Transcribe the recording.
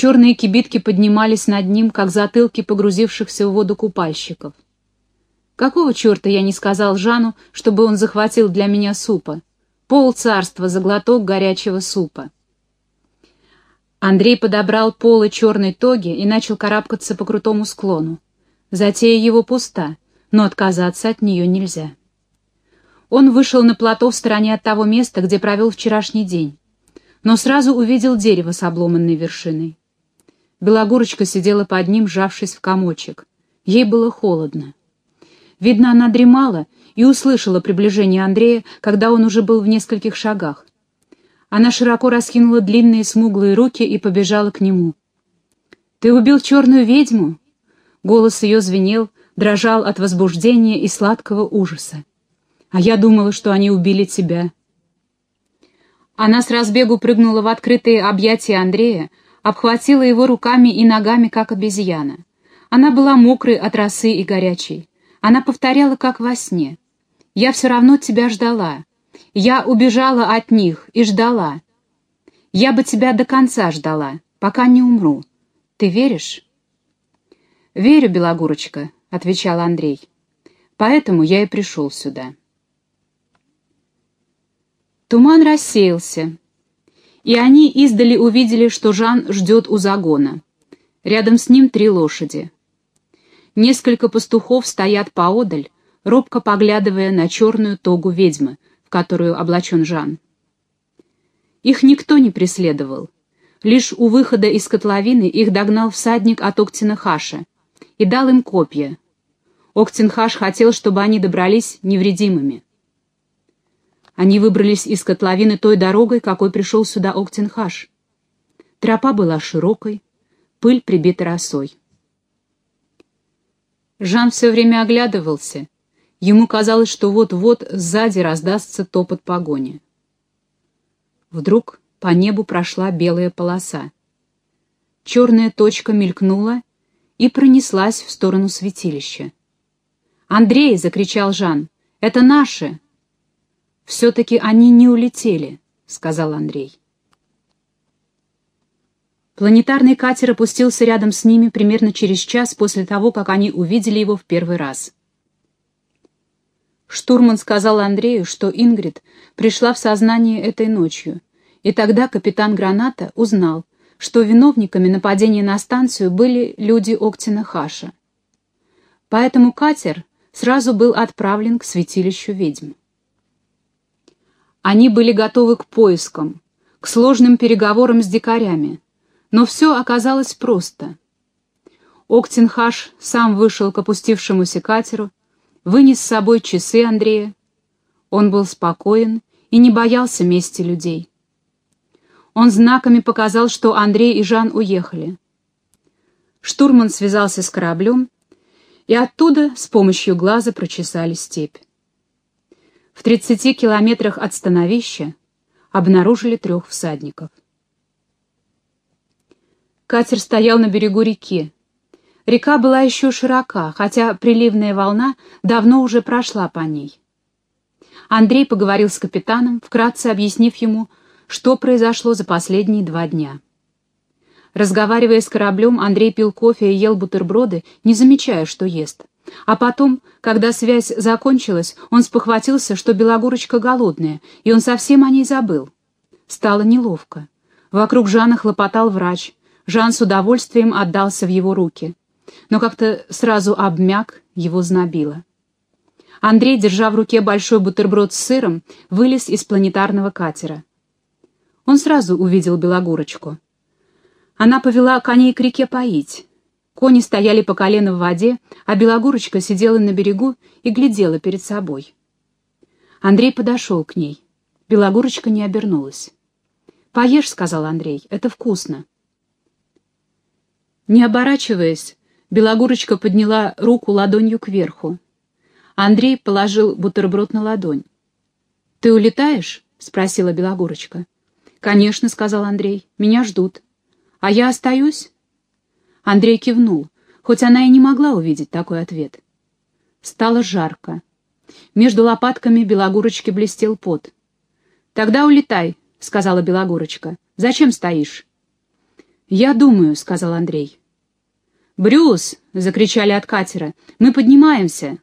Черные кибитки поднимались над ним, как затылки погрузившихся в воду купальщиков. Какого черта я не сказал Жану, чтобы он захватил для меня супа? Пол царства за глоток горячего супа. Андрей подобрал полы черной тоги и начал карабкаться по крутому склону. Затея его пуста, но отказаться от нее нельзя. Он вышел на плато в стороне от того места, где провел вчерашний день, но сразу увидел дерево с обломанной вершиной. Белогорочка сидела под ним, сжавшись в комочек. Ей было холодно. Видно, она дремала и услышала приближение Андрея, когда он уже был в нескольких шагах. Она широко раскинула длинные смуглые руки и побежала к нему. «Ты убил черную ведьму?» Голос ее звенел, дрожал от возбуждения и сладкого ужаса. «А я думала, что они убили тебя». Она с разбегу прыгнула в открытые объятия Андрея, обхватила его руками и ногами, как обезьяна. Она была мокрой от росы и горячей. Она повторяла, как во сне. «Я все равно тебя ждала. Я убежала от них и ждала. Я бы тебя до конца ждала, пока не умру. Ты веришь?» «Верю, Белогурочка», — отвечал Андрей. «Поэтому я и пришел сюда». Туман рассеялся, и они издали увидели, что Жан ждет у загона. Рядом с ним три лошади. Несколько пастухов стоят поодаль, робко поглядывая на черную тогу ведьмы, в которую облачен Жан. Их никто не преследовал. Лишь у выхода из котловины их догнал всадник от Октина-Хаша и дал им копья. Октин-Хаш хотел, чтобы они добрались невредимыми. Они выбрались из котловины той дорогой, какой пришел сюда Октенхаш. Тропа была широкой, пыль прибита росой. Жан все время оглядывался. Ему казалось, что вот-вот сзади раздастся топот погони. Вдруг по небу прошла белая полоса. Черная точка мелькнула и пронеслась в сторону святилища. «Андрей!» — закричал Жан. «Это наши!» «Все-таки они не улетели», — сказал Андрей. Планетарный катер опустился рядом с ними примерно через час после того, как они увидели его в первый раз. Штурман сказал Андрею, что Ингрид пришла в сознание этой ночью, и тогда капитан Граната узнал, что виновниками нападения на станцию были люди Октина Хаша. Поэтому катер сразу был отправлен к святилищу ведьм. Они были готовы к поискам, к сложным переговорам с дикарями, но все оказалось просто. Октинхаш сам вышел к опустившемуся катеру, вынес с собой часы Андрея. Он был спокоен и не боялся мести людей. Он знаками показал, что Андрей и Жан уехали. Штурман связался с кораблем, и оттуда с помощью глаза прочесали степь. В 30 километрах от становища обнаружили трех всадников. Катер стоял на берегу реки. Река была еще широка, хотя приливная волна давно уже прошла по ней. Андрей поговорил с капитаном, вкратце объяснив ему, что произошло за последние два дня. Разговаривая с кораблем, Андрей пил кофе и ел бутерброды, не замечая, что ест. А потом, когда связь закончилась, он спохватился, что Белогорочка голодная, и он совсем о ней забыл. Стало неловко. Вокруг Жана хлопотал врач. Жан с удовольствием отдался в его руки. Но как-то сразу обмяк, его знобило. Андрей, держа в руке большой бутерброд с сыром, вылез из планетарного катера. Он сразу увидел Белогорочку. Она повела коней к реке поить. Кони стояли по колено в воде, а Белогурочка сидела на берегу и глядела перед собой. Андрей подошел к ней. Белогурочка не обернулась. «Поешь», — сказал Андрей, — «это вкусно». Не оборачиваясь, Белогурочка подняла руку ладонью кверху. Андрей положил бутерброд на ладонь. «Ты улетаешь?» — спросила Белогурочка. «Конечно», — сказал Андрей, — «меня ждут». «А я остаюсь?» Андрей кивнул, хоть она и не могла увидеть такой ответ. Стало жарко. Между лопатками Белогурочки блестел пот. «Тогда улетай», — сказала Белогурочка. «Зачем стоишь?» «Я думаю», — сказал Андрей. «Брюс!» — закричали от катера. «Мы поднимаемся!